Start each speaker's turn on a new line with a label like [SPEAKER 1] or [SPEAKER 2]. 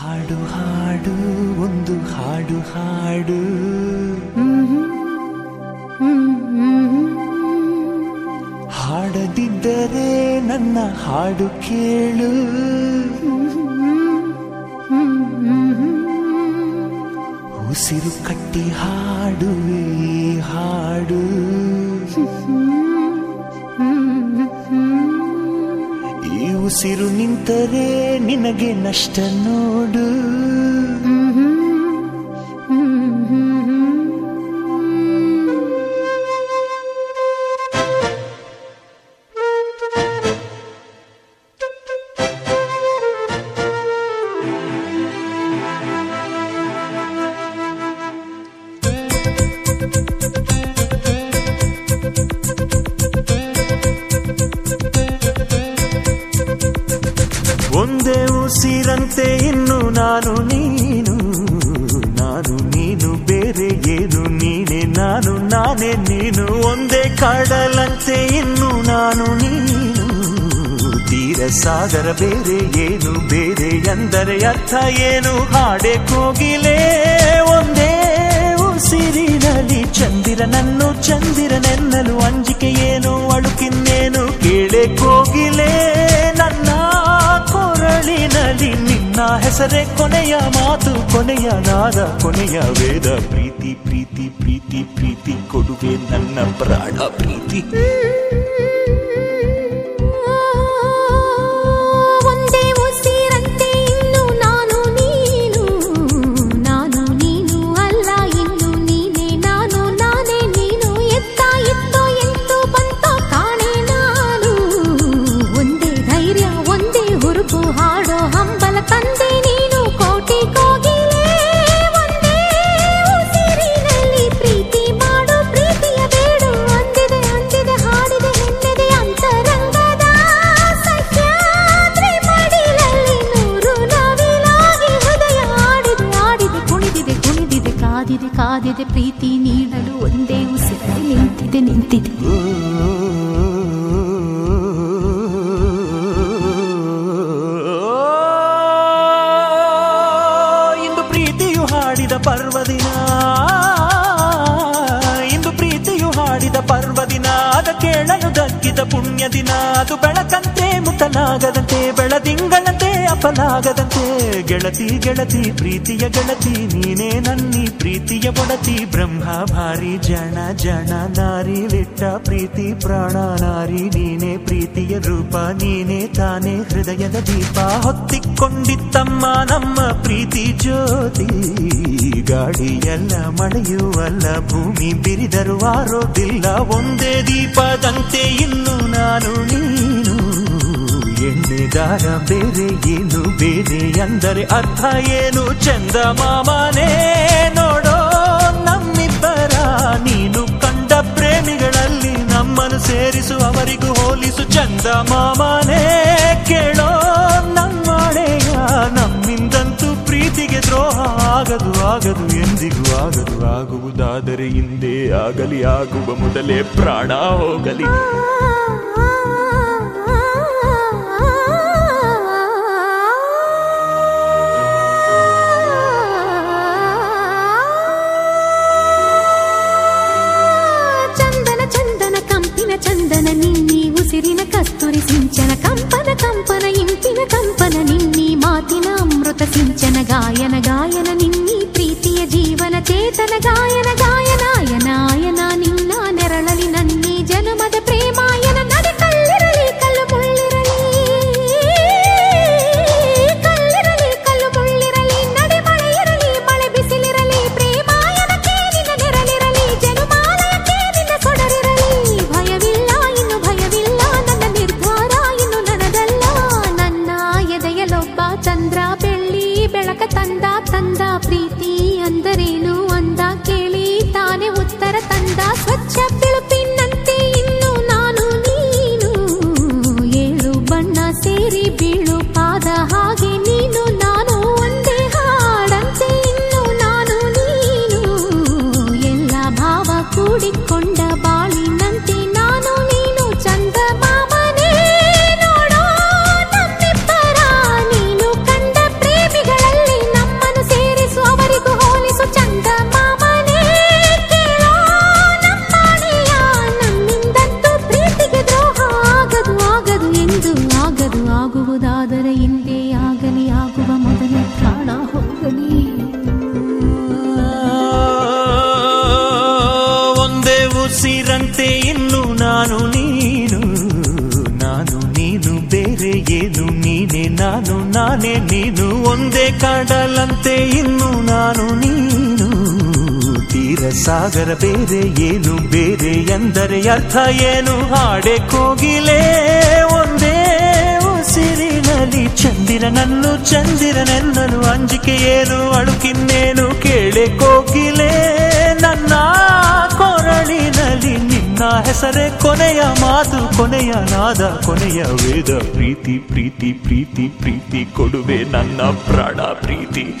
[SPEAKER 1] ಹಾಡು ಹಾಡು ಒಂದು ಹಾಡು ಹಾಡು. ಹಾಡದಿದ್ದರೆ ನನ್ನ ಹಾಡು ಕೇಳು. ಉಸಿರು ಕಟ್ಟಿ ಹಾಡುವೆ ಹಾಡು. ಉಸಿರು ನಿಂತರೆ ನಿನಗೆ ನಷ್ಟ ನೋಡು. ಒಂದೇ ಉಸಿರಂತೆ ಇನ್ನು ನಾನು ನೀನು. ನಾನು ನೀನು ಬೇರೆ ಏನು ನೀನೆ, ನಾನು ನಾನೇ ನೀನು. ಒಂದೇ ಕಡಲಂತೆ ಇನ್ನು ನಾನು ನೀನು. ತೀರ ಸಾಗರ ಬೇರೆ ಏನು ಬೇರೆ ಎಂದರೆ ಅರ್ಥ ಏನು? ಹಾಡೆ ಕೋಗಿಲೆ, ಒಂದೇ ಉಸಿರಿನಲ್ಲಿ ಚಂದಿರನನ್ನು ಚಂದಿರನೆನ್ನಲು ಅಂಜಿಕೆ ಏನು? ಅಳುಕಿನ್ನೇನು? ಕೇಳೆ ಕೋಗಿಲೆ ನಿನ್ನ ಹೆಸರೇ ಕೊನೆಯ ಮಾತು, ಕೊನೆಯ ನಾದ, ಕೊನೆಯ ವೇದ. ಪ್ರೀತಿ ಪ್ರೀತಿ ಪ್ರೀತಿ ಪ್ರೀತಿ ಕೊಡುವೆ ನನ್ನ ಪ್ರಾಣ. ಪ್ರೀತಿ.
[SPEAKER 2] ಕಾದಿದೆ ಪ್ರೀತಿ ನೀಡಲು ಒಂದೇ ಉಸಿರಲ್ಲಿ ನಿಂತಿದೆ ನಿಂತಿದೆ.
[SPEAKER 1] ಇಂದು ಪ್ರೀತಿಯು ಹಾಡಿದ ಪರ್ವದಿನ. ಇಂದು ಪ್ರೀತಿಯು ಹಾಡಿದ ಪರ್ವದಿನ. ಅದ ಕೇಳಲು ದಕ್ಕಿದ ಪುಣ್ಯ ದಿನ ಅದು ಬೆಳಕಂತೆ ಮುಟ್ಟಲಾಗದಂತೆ ಬೆಳದಿಂಗಳಂತೆ ಅಪಲಾಗದಂತೆ ಗೆಳತಿ ಗೆಳತಿ, ಪ್ರೀತಿಯ ಗೆಳತಿ, ನೀನೇ ನನ್ನಿ, ಪ್ರೀತಿಯ ಒಡತಿ, ಬ್ರಹ್ಮ, ಭಾರಿ, ಜನ ಜನ, ನಾರಿ ಲಿಟ್ಟ ಪ್ರೀತಿ, ಪ್ರಾಣ, ನಾರಿ, ನೀನೇ ಪ್ರೀತಿಯ ರೂಪ, ನೀನೇ ತಾನೇ ಹೃದಯದ ದೀಪ. ಹೊತ್ತಿಕೊಂಡಿತ್ತಮ್ಮ ನಮ್ಮ ಪ್ರೀತಿ ಜ್ಯೋತಿ, ಗಾಡಿಯಲ್ಲ ಮಳೆಯುವಲ್ಲ, ಭೂಮಿ ಬಿರಿದರು ಆರೋದಿಲ್ಲ, ಒಂದೇ ದೀಪದಂತೆ ಇನ್ನು ನಾನು ನೀನು. ಎಣ್ಣೆದಾರ ಬೇರೆ ಏನು ಬೇರೆ ಅಂದರೆ ಅರ್ಥ ಏನು? ಚಂದ ಮಾಮನೇ ನೋಡೋ, ನಮ್ಮಿಬ್ಬರ. ನೀನು ಕಂಡ ಪ್ರೇಮಿಗಳಲ್ಲಿ ನಮ್ಮನ್ನು ಸೇರಿಸು, ಅವರಿಗೂ ಹೋಲಿಸು. ಚಂದ ಮಾಮನೇ ಕೇಳೋ ನಮ್ಮಳೆಯ ನಮ್ಮಿಂದಂತೂ ಪ್ರೀತಿಗೆ ದ್ರೋಹ. ಆಗದು ಆಗದು, ಎಂದಿಗೂ ಆಗದು, ಆಗುವುದಾದರೆ ಹಿಂದೆ ಆಗಲಿ, ಆಗುವ ಮೊದಲೇ ಪ್ರಾಣ ಹೋಗಲಿ.
[SPEAKER 2] సించన కంపన కంపన ఇంపిన కంపన నిన్ని మాతిన అమృత సించన గాయన గాయన నిన్ని ప్రీతియ జీవన చేతన గాయన గా ತೋರಿಸಿರಂತೆ ಇನ್ನು ನಾನು ನೀನು. ನಾನು ನೀನು, ಬೇರೆ ಏನು ನೀನೆ, ನಾನು ನಾನೇ ನೀನು.
[SPEAKER 1] ಒಂದೇ ಕಾಡಲಂತೆ ಇನ್ನು ನಾನು ನೀನು. ತೀರ ಸಾಗರ ಬೇರೆ ಏನು, ಬೇರೆ ಎಂದರೆ ಅರ್ಥ ಏನು? ಹಾಡೆ ಕೋಗಿಲೆ, ಒಂದೇ ಉಸಿರಿನಲ್ಲಿ ಚಂದಿರನನ್ನು ಚಂದಿರನೆನ್ನನು ಅಂಜಿಕೆ ಏನು? ಅಳುಕಿನ್ನೇನು, ಕೇಳೆ ಕೋಗಿಲೆ. ನನ್ನ ಕೊರಳಿನಲ್ಲಿ ನಿನ್ನ ಹೆಸರೇ ಕೊನೆಯ ಮಾತು, ಕೊನೆಯ ನಾದ, ಕೊನೆಯ ವೇದ. ಪ್ರೀತಿ ಪ್ರೀತಿ ಪ್ರೀತಿ ಪ್ರೀತಿ, ಕೊಡುವೆ ನನ್ನ ಪ್ರಾಣ, ಪ್ರೀತಿ.